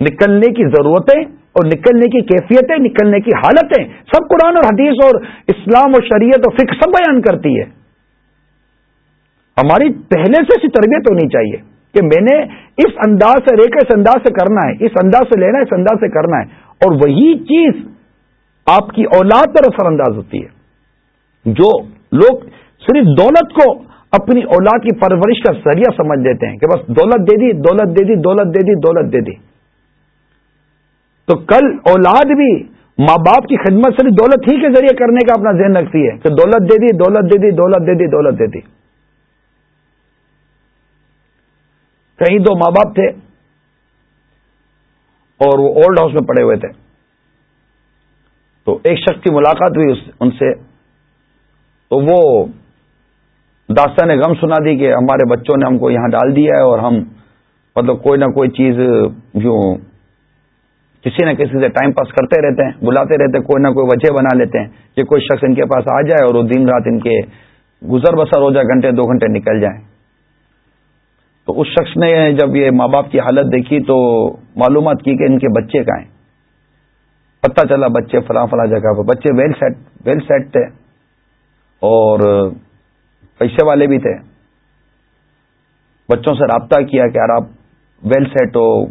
نکلنے کی ضرورتیں اور نکلنے کی کیفیتیں، نکلنے کی حالتیں، سب قرآن اور حدیث اور اسلام اور شریعت اور فکر سب بیان کرتی ہے۔ ہماری پہلے سے ایسی تربیت ہونی چاہیے۔ کہ میں نے اس انداز سے ریکا اس انداز سے کرنا ہے، اس انداز سے لینا ہے، اس انداز سے کرنا ہے۔ اور وہی چیز آپ کی اولاد پر اثر انداز ہوتی ہے۔ جو لوگ صرف دولت کو اپنی اولاد کی پرورش کا ذریعہ سمجھ دیتے ہیں کہ بس دولت دے دی، دولت دے دی، دولت دے دی، دولت دے دی۔ تو کل اولاد بھی ماں باپ کی خدمت صرف دولت ہی کے ذریعے کرنے کا اپنا ذہن رکھتی ہے کہ دولت دے دی، دولت دے دی، دولت دے دی، دولت دے دی۔ کہیں دو ماں باپ تھے اور وہ اولڈ ہاؤس میں پڑے ہوئے تھے۔ تو ایک شخص کی ملاقات ہوئی ان سے۔ تو وہ داستان نے غم سنا دی کہ ہمارے بچوں نے ہم کو یہاں ڈال دیا ہے اور ہم مطلب کوئی نہ کوئی چیز جو کسی نہ کسی سے ٹائم پاس کرتے رہتے ہیں، بلاتے رہتے ہیں، کوئی نہ کوئی وجہ بنا لیتے ہیں کہ کوئی شخص ان کے پاس آ جائے اور وہ دن رات ان کے گزر بسر ہو جائے، گھنٹے، دو گھنٹے نکل جائیں۔ تو اس شخص نے جب یہ ماں باپ کی حالت دیکھی تو معلومات کی کہ ان کے بچے کا ہیں۔ پتہ چلا بچے فلاں فلاں جگہ پر۔ بچے ویل سیٹ ویل سیٹ تھے اور پیسے والے بھی تھے۔ بچوں سے رابطہ کیا کہ یار آپ ویل سیٹ ہو،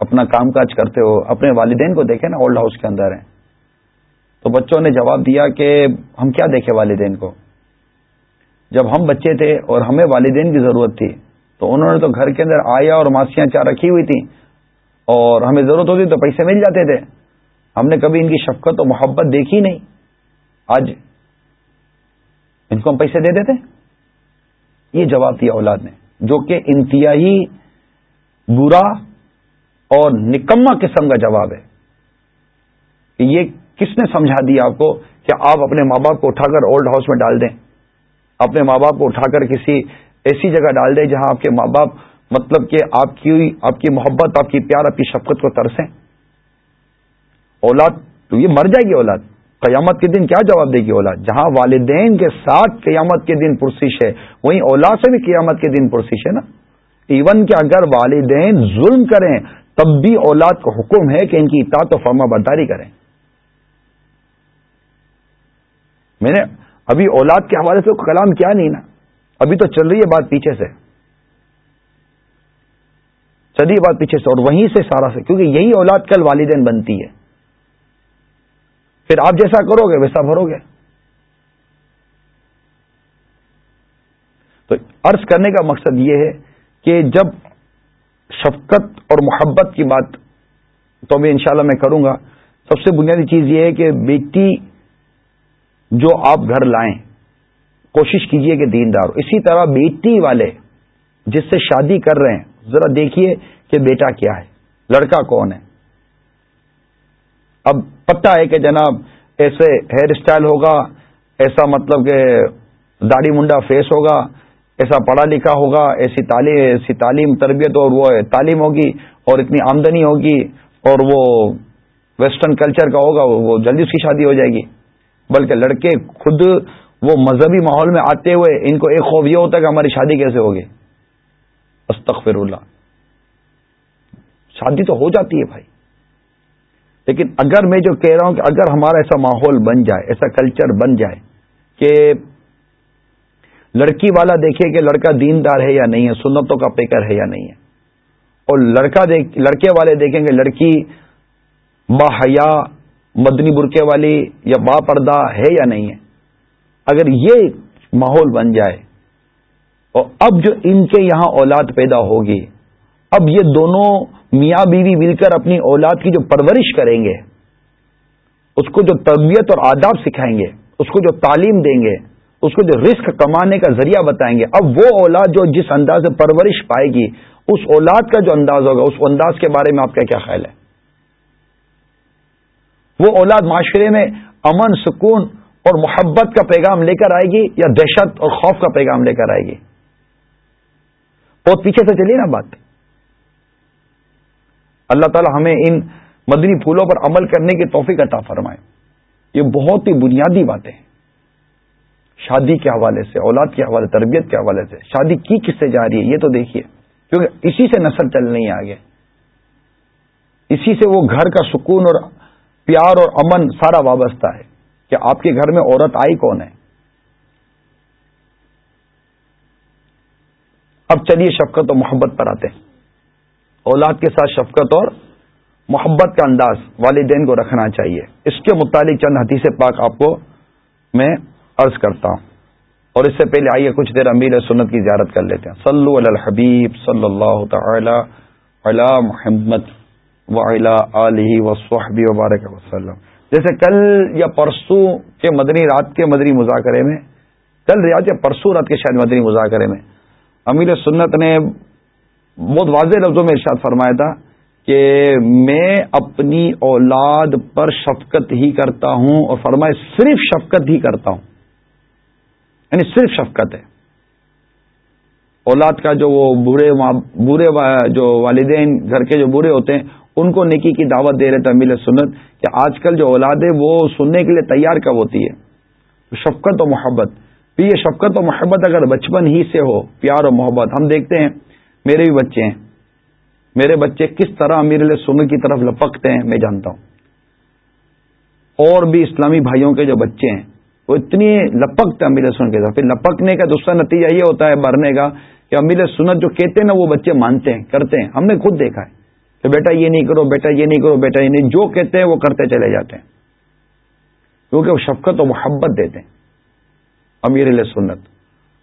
اپنا کام کاج کرتے ہو۔ اپنے والدین کو دیکھیں نا اولڈ ہاؤس کے اندر ہیں۔ تو بچوں نے جواب دیا کہ ہم کیا دیکھیں والدین کو؟ جب ہم بچے تھے اور ہمیں والدین کی ضرورت تھی تو انہوں نے تو گھر کے اندر آیا اور ماسیاں چار رکھی ہوئی تھیں اور ہمیں ضرورت ہوتی تو پیسے مل جاتے تھے۔ ہم نے کبھی ان کی شفقت و محبت دیکھی نہیں۔ آج ان کو ہم پیسے دے دیتے۔ یہ جواب دیا اولاد نے، جو کہ انتہائی برا اور نکما قسم کا جواب ہے۔ کہ یہ کس نے سمجھا دیا آپ کو کہ آپ اپنے ماں باپ کو اٹھا کر اولڈ ہاؤس میں ڈال دیں؟ اپنے ماں باپ کو اٹھا کر کسی ایسی جگہ ڈال دے جہاں آپ کے ماں باپ مطلب کہ آپ کی آپ کی محبت، آپ کی پیار، آپ کی شفقت کو ترسیں۔ اولاد، تو یہ مر جائے گی اولاد۔ قیامت کے دن کیا جواب دے گی اولاد؟ جہاں والدین کے ساتھ قیامت کے دن پرسش ہے، وہیں اولاد سے بھی قیامت کے دن پرسش ہے نا۔ ایون کہ اگر والدین ظلم کریں، تب بھی اولاد کو حکم ہے کہ ان کی اطاعت و فرما برداری کریں۔ میں نے ابھی اولاد کے حوالے سے کلام کیا نہیں نا۔ ابھی تو چل رہی ہے بات پیچھے سے۔ چل رہی ہے بات پیچھے سے اور وہیں سے سارا سے، کیونکہ یہی اولاد کل والدین بنتی ہے۔ پھر آپ جیسا کرو گے، ویسا بھرو گے۔ تو عرض کرنے کا مقصد یہ ہے کہ جب شفقت اور محبت کی بات تو میں انشاءاللہ میں کروں گا۔ سب سے بنیادی چیز یہ ہے کہ بیٹی جو آپ گھر لائیں کوشش کیجیے کہ دیندار ہو۔ اسی طرح بیٹی والے جس سے شادی کر رہے ہیں، ذرا دیکھیے کہ بیٹا کیا ہے۔ لڑکا کون ہے؟ اب پتہ ہے کہ جناب ایسے ہیئر اسٹائل ہوگا، ایسا مطلب کہ داڑھی منڈا فیس ہوگا، ایسا پڑھا لکھا ہوگا، ایسی تعلیم ایسی تعلیم تربیت اور وہ تعلیم ہوگی اور اتنی آمدنی ہوگی اور وہ ویسٹرن کلچر کا ہوگا، وہ جلدی اس کی شادی ہو جائے گی۔ بلکہ لڑکے خود وہ مذہبی ماحول میں آتے ہوئے ان کو ایک خوف یہ ہوتا ہے کہ ہماری شادی کیسے ہوگی؟ استغفر اللہ شادی تو ہو جاتی ہے بھائی۔ لیکن اگر میں جو کہہ رہا ہوں کہ اگر ہمارا ایسا ماحول بن جائے، ایسا کلچر بن جائے کہ لڑکی والا دیکھے کہ لڑکا دیندار ہے یا نہیں ہے، سنتوں کا پیکر ہے یا نہیں ہے، اور لڑکا دیکھ، لڑکے والے دیکھیں گے لڑکی با حیا، مدنی برقے والی یا با پردہ ہے یا نہیں ہے اگر یہ ماحول بن جائے اور اب جو ان کے یہاں اولاد پیدا ہوگی، اب یہ دونوں میاں بیوی مل کر اپنی اولاد کی جو پرورش کریں گے، اس کو جو تربیت اور آداب سکھائیں گے، اس کو جو تعلیم دیں گے، اس کو جو رسک کمانے کا ذریعہ بتائیں گے، اب وہ اولاد جو جس انداز سے پرورش پائے گی، اس اولاد کا جو انداز ہوگا، اس انداز کے بارے میں آپ کا کیا خیال ہے؟ وہ اولاد معاشرے میں امن، سکون اور محبت کا پیغام لے کر آئے گی یا دہشت اور خوف کا پیغام لے کر آئے گی؟ بہت پیچھے سے چلیے نا بات۔ اللہ تعالی ہمیں ان مدنی پھولوں پر عمل کرنے کی توفیق عطا فرمائے۔ یہ بہت ہی بنیادی باتیں ہیں۔ شادی کے حوالے سے، اولاد کے حوالے، تربیت کے حوالے سے۔ شادی کی کس سے جا رہی ہے؟ یہ تو دیکھیے۔ کیونکہ اسی سے نسل چل نہیں آگے اسی سے وہ گھر کا سکون اور پیار اور امن سارا وابستہ ہے۔ کہ آپ کے گھر میں عورت آئی کون ہے؟ اب چلیے شفقت و محبت پر آتے ہیں۔ اولاد کے ساتھ شفقت اور محبت کا انداز والدین کو رکھنا چاہیے۔ اس کے متعلق چند حدیث پاک آپ کو میں عرض کرتا ہوں۔ اور اس سے پہلے آئیے کچھ دیر امیر سنت کی زیارت کر لیتے ہیں۔ صلو علی الحبیب صلی اللہ تعالی علی محمد علیہ وصحبی وبارک وسلم۔ جیسے کل یا پرسوں کے مدنی رات کے مدنی مذاکرے میں، کل ریاض یا پرسوں رات کے شاید مدنی مذاکرے میں، امیر سنت نے بہت واضح لفظوں میں ارشاد فرمایا تھا کہ میں اپنی اولاد پر شفقت ہی کرتا ہوں اور فرمائے صرف شفقت ہی کرتا ہوں۔ یعنی صرف شفقت ہے۔ اولاد کا جو وہ برے برے جو والدین، گھر کے جو برے ہوتے ہیں ان کو نیکی کی دعوت دے رہے تھے امیل سنت کہ آج کل جو اولاد ہے وہ سننے کے لیے تیار کب ہوتی ہے؟ شفقت و محبت۔ پھر یہ شفقت و محبت اگر بچپن ہی سے ہو، پیار و محبت۔ ہم دیکھتے ہیں، میرے بھی بچے ہیں۔ میرے بچے کس طرح امیر علیہ سنت کی طرف لپکتے ہیں، میں جانتا ہوں۔ اور بھی اسلامی بھائیوں کے جو بچے ہیں، وہ اتنی لپکتے ہیں امیر سنت کے ساتھ۔ پھر لپکنے کا دوسرا نتیجہ یہ ہوتا ہے، بھرنے کا، کہ امیر سنت جو کہتے ہیں نا، وہ بچے مانتے ہیں، کرتے ہیں۔ ہم نے خود دیکھا ہے۔ کہ بیٹا یہ نہیں کرو، بیٹا یہ نہیں کرو، بیٹا یہ نہیں۔ جو کہتے ہیں وہ کرتے چلے جاتے ہیں۔ کیونکہ وہ شفقت و محبت دیتے ہیں۔ امیر علیہ سنت۔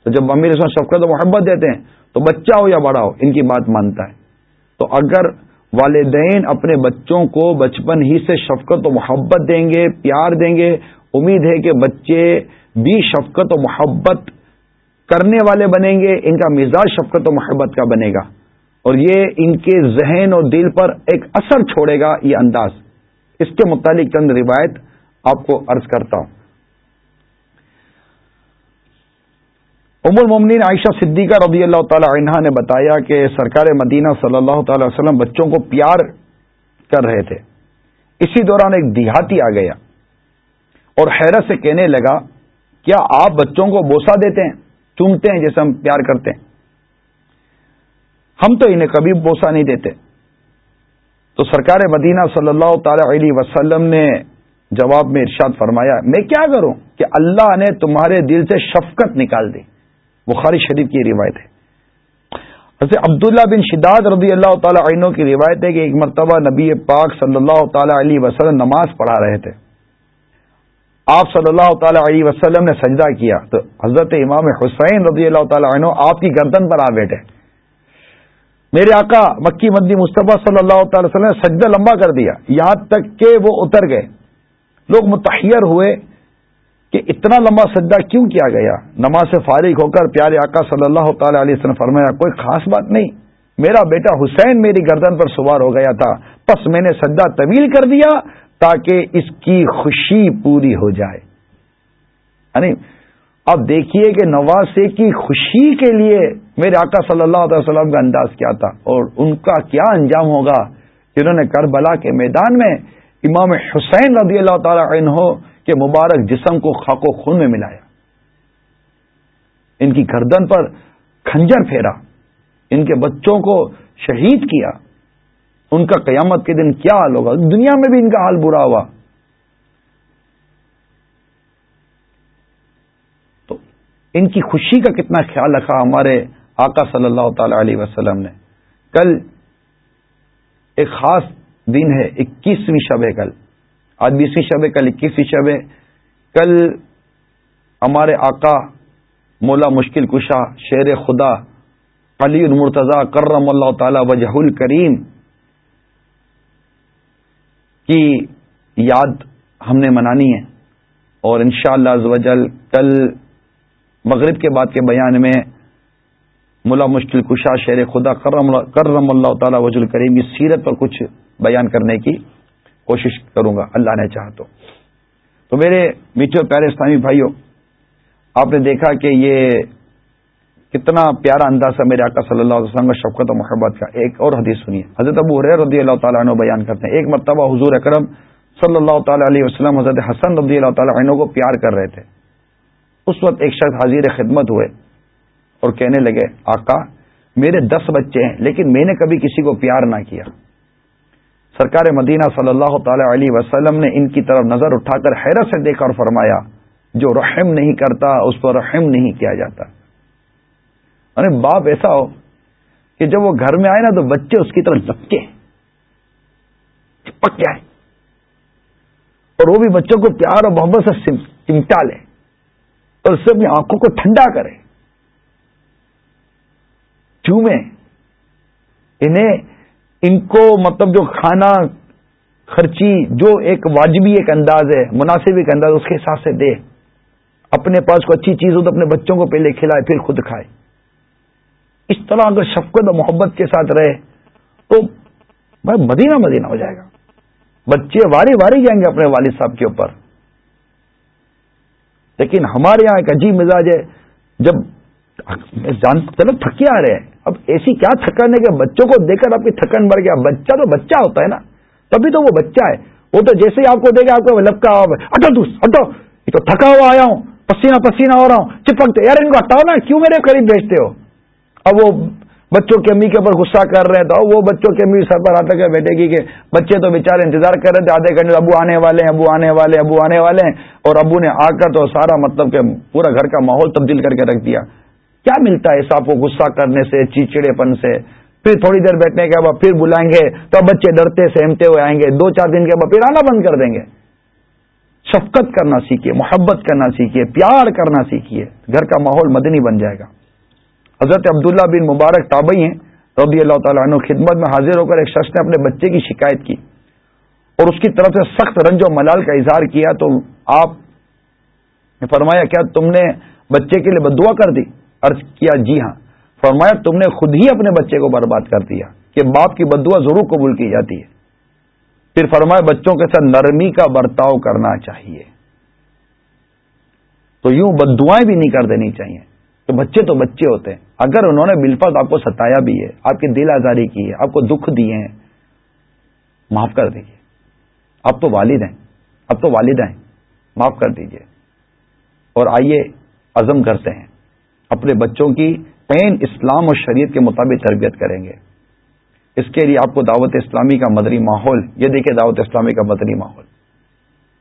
تو جب امیر سنت شفقت و محبت دیتے ہیں، تو بچہ ہو یا بڑا ہو، ان کی بات مانتا ہے۔ تو اگر والدین اپنے بچوں کو بچپن ہی سے شفقت و محبت دیں گے، پیار دیں گے، امید ہے کہ بچے بھی شفقت و محبت کرنے والے بنیں گے، ان کا مزاج شفقت و محبت کا بنے گا۔ اور یہ ان کے ذہن اور دل پر ایک اثر چھوڑے گا یہ انداز۔ اس کے متعلق چند روایت آپ کو عرض کرتا ہوں۔ ام المومنین عائشہ صدیقہ رضی اللہ تعالی عنہ نے بتایا کہ سرکار مدینہ صلی اللہ تعالی وسلم بچوں کو پیار کر رہے تھے۔ اسی دوران ایک دیہاتی آ گیا اور حیرت سے کہنے لگا، کیا آپ بچوں کو بوسا دیتے ہیں، چومتے ہیں جیسے ہم پیار کرتے ہیں؟ ہم تو انہیں کبھی بوسا نہیں دیتے۔ تو سرکار مدینہ صلی اللہ تعالی علیہ وسلم نے جواب میں ارشاد فرمایا، میں کیا کروں کہ اللہ نے تمہارے دل سے شفقت نکال دی۔ بخاری شریف کی روایت ہے۔ حضرت عبداللہ بن شداد رضی اللہ تعالی عنہ کی روایت ہے کہ ایک مرتبہ نبی پاک صلی اللہ تعالی علیہ وسلم نماز پڑھا رہے تھے۔ آپ صلی اللہ تعالی علیہ وسلم نے سجدہ کیا۔ تو حضرت امام حسین رضی اللہ تعالی عنہ آپ کی گردن پر آ بیٹھے۔ میرے آقا مکی مدی مصطفیٰ صلی اللہ تعالی وسلم نے سجدہ لمبا کر دیا یہاں تک کہ وہ اتر گئے۔ لوگ متحیر ہوئے کہ اتنا لمبا سجدہ کیوں کیا گیا؟ نماز سے فارغ ہو کر پیارے آقا صلی اللہ تعالی علیہ وسلم فرمایا، کوئی خاص بات نہیں، میرا بیٹا حسین میری گردن پر سوار ہو گیا تھا بس میں نے سجدہ طویل کر دیا تاکہ اس کی خوشی پوری ہو جائے۔ یعنی اب دیکھیے کہ نواسے کی خوشی کے لیے میرے آقا صلی اللہ علیہ وسلم کا انداز کیا تھا اور ان کا کیا انجام ہوگا؟ جنہوں نے کربلا کے میدان میں امام حسین رضی اللہ تعالی عنہ کے مبارک جسم کو خاک و خون میں ملایا۔ ان کی گردن پر کھنجر پھیرا۔ ان کے بچوں کو شہید کیا۔ ان کا قیامت کے دن کیا حال ہوگا؟ دنیا میں بھی ان کا حال برا ہوا۔ ان کی خوشی کا کتنا خیال رکھا ہمارے آقا صلی اللہ تعالی علیہ وسلم نے۔ کل ایک خاص دن ہے، اکیسویں شب ہے کل۔ آج بیسویں شب ہے کل اکیسویں شب ہے کل ہمارے آقا مولا مشکل کشا، شیر خدا علی المرتضی کرم اللہ تعالی وجہ الکریم کی یاد ہم نے منانی ہے۔ اور انشاءاللہ شاء اللہ کل مغرب کے بعد کے بیان میں ملا مشکل کشا شیر خدا کرم اللہ تعالی وجہ الکریم کی سیرت پر کچھ بیان کرنے کی کوشش کروں گا، اللہ نے چاہ تو۔ تو میرے میٹھے پیارے اسلامی بھائیوں، آپ نے دیکھا کہ یہ کتنا پیارا انداز ہے میرے آقا صلی اللہ علیہ وسلم کا شفقت و محبت کا ایک اور حدیث سنیے۔ حضرت ابو حریر رضی اللہ تعالیٰ عنہ بیان کرتے ہیں۔ ایک مرتبہ حضور اکرم صلی اللہ تعالی علیہ وسلم حضرت حسن رضی اللہ تعالیٰ عنہ کو پیار کر رہے تھے۔ اس وقت ایک شخص حاضر خدمت ہوئے اور کہنے لگے، آقا، میرے دس بچے ہیں، لیکن میں نے کبھی کسی کو پیار نہ کیا۔ سرکار مدینہ صلی اللہ تعالی علیہ وسلم نے ان کی طرف نظر اٹھا کر حیرت سے دیکھا اور فرمایا، جو رحم نہیں کرتا، اس پر رحم نہیں کیا جاتا۔ ارے، باپ ایسا ہو کہ جب وہ گھر میں آئے نا، تو بچے اس کی طرف لپکے چپک جائے اور وہ بھی بچوں کو پیار اور محبت سے چمٹا لے۔ اور اس سے اپنی آنکھوں کو ٹھنڈا کرے۔ چومے انہیں، ان کو مطلب جو کھانا، خرچی، جو ایک واجبی ایک انداز ہے، مناسب ایک انداز، اس کے حساب سے دے۔ اپنے پاس کو اچھی چیز ہو تو اپنے بچوں کو پہلے کھلائے، پھر خود کھائے۔ اس طرح اگر شفقت و محبت کے ساتھ رہے تو بھائی مدینہ مدینہ ہو جائے گا۔ بچے واری واری جائیں گے اپنے والد صاحب کے اوپر۔ لیکن ہمارے یہاں ایک عجیب مزاج ہے، جب جان چلو تھکے آ رہے ہیں۔ اب ایسی کیا تھکن ہے کہ بچوں کو دیکھ کر آپ کی تھکن بڑھ گیا؟ بچہ تو بچہ ہوتا ہے نا۔ تبھی تو وہ بچہ ہے۔ وہ تو جیسے ہی آپ کو دیکھا آپ کو لپکا ہٹو تو، ہٹو۔ یہ تو تھکا ہوا آیا ہوں، پسینہ پسینہ ہو رہا ہوں، چپکتے۔ یار ان کو ہٹاؤ نا، کیوں میرے قریب بھیجتے ہو؟ اب وہ بچوں کے امی کے اوپر غصہ کر رہے تھے وہ بچوں کے امی سر پر آتا کر بیٹھے گی کہ بچے تو بےچارے انتظار کر رہے تھے، آدھے گھنٹے ابو آنے والے ہیں، ابو آنے والے ابو آنے والے ہیں، اور ابو نے آ کر تو سارا مطلب کہ پورا گھر کا ماحول تبدیل کر کے رکھ دیا۔ کیا ملتا ہے صاحب کو غصہ کرنے سے چیچڑے پن سے؟ پھر تھوڑی دیر بیٹھنے کے بعد پھر بلائیں گے تو اب بچے ڈرتے، سہمتے ہوئے آئیں گے۔ دو چار دن کے بعد پھر آنا بند کر دیں گے۔ شفقت کرنا سیکھیے، محبت کرنا سیکھیے، پیار کرنا سیکھیے، گھر کا ماحول مدنی بن جائے گا۔ حضرت عبداللہ بن مبارک تابئی ہیں، رضی اللہ تعالیٰ عنہ خدمت میں حاضر ہو کر ایک شخص نے اپنے بچے کی شکایت کی اور اس کی طرف سے سخت رنج و ملال کا اظہار کیا۔ تو آپ نے فرمایا، کیا تم نے بچے کے لیے بدعا کر دی؟ عرض کیا جی ہاں۔ فرمایا، تم نے خود ہی اپنے بچے کو برباد کر دیا کہ باپ کی بدعا ضرور قبول کی جاتی ہے۔ پھر فرمایا، بچوں کے ساتھ نرمی کا برتاؤ کرنا چاہیے۔ تو یوں بدوائیں بھی نہیں کر دینی چاہیے۔ تو بچے تو بچے ہوتے ہیں۔ اگر انہوں نے بالفظ آپ کو ستایا بھی ہے، آپ کی دل آزاری کی ہے، آپ کو دکھ دیے ہیں، معاف کر دیجیے اب تو والد ہیں اب تو والد ہیں، معاف کر دیجیے اور آئیے عزم کرتے ہیں۔ اپنے بچوں کی پین اسلام اور شریعت کے مطابق تربیت کریں گے۔ اس کے لیے آپ کو دعوت اسلامی کا مدری ماحول، یہ دیکھیں دعوت اسلامی کا مدری ماحول۔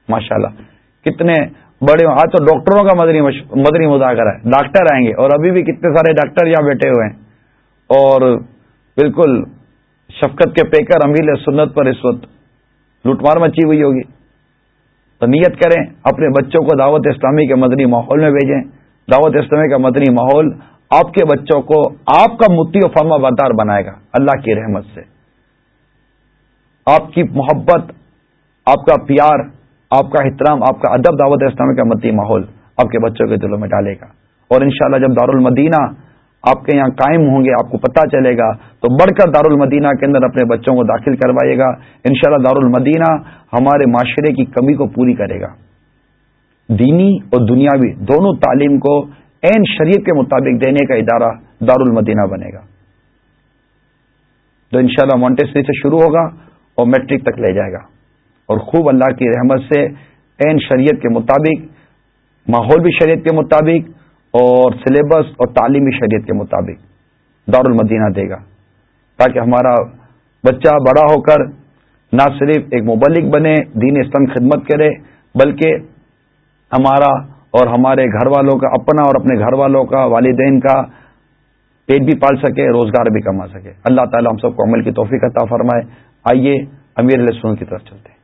ماشاء اللہ کتنے بڑے آج تو ڈاکٹروں کا مدنی مدنی مذاکرہ ہے۔ ڈاکٹر آئیں گے اور ابھی بھی کتنے سارے ڈاکٹر یہاں بیٹھے ہوئے ہیں۔ اور بالکل شفقت کے پیکر امیل سنت پر اس وقت لوٹمار مچی ہوئی ہوگی۔ تو نیت کریں، اپنے بچوں کو دعوت اسلامی کے مدنی ماحول میں بھیجیں۔ دعوت اسلامی کا مدنی ماحول آپ کے بچوں کو آپ کا متی و فرما بردار بنائے گا۔ اللہ کی رحمت سے۔ آپ کی محبت، آپ کا پیار آپ کا احترام، آپ کا ادب دعوت اسلامی کا متی ماحول آپ کے بچوں کے دلوں میں ڈالے گا۔ اور انشاءاللہ جب دار المدینہ آپ کے یہاں قائم ہوں گے، آپ کو پتہ چلے گا، تو بڑھ کر دار المدینہ کے اندر اپنے بچوں کو داخل کروائے گا۔ انشاءاللہ دار المدینہ ہمارے معاشرے کی کمی کو پوری کرے گا۔ دینی اور دنیاوی دونوں تعلیم کو عین شریعت کے مطابق دینے کا ادارہ دار المدینہ بنے گا۔ تو انشاءاللہ شاء سے شروع ہوگا اور میٹرک تک لے جائے گا۔ اور خوب اللہ کی رحمت سے عین شریعت کے مطابق، ماحول بھی شریعت کے مطابق اور سلیبس اور تعلیمی شریعت کے مطابق دار المدینہ دے گا۔ تاکہ ہمارا بچہ بڑا ہو کر نہ صرف ایک مبلک بنے، دین اسلام خدمت کرے، بلکہ ہمارا اور ہمارے گھر والوں کا، اپنا اور اپنے گھر والوں کا، والدین کا پیٹ بھی پال سکے، روزگار بھی کما سکے۔ اللہ تعالیٰ ہم سب کو عمل کی توفیق عطا فرمائے۔ آئیے امیر علیہ کی طرف چلتے ہیں۔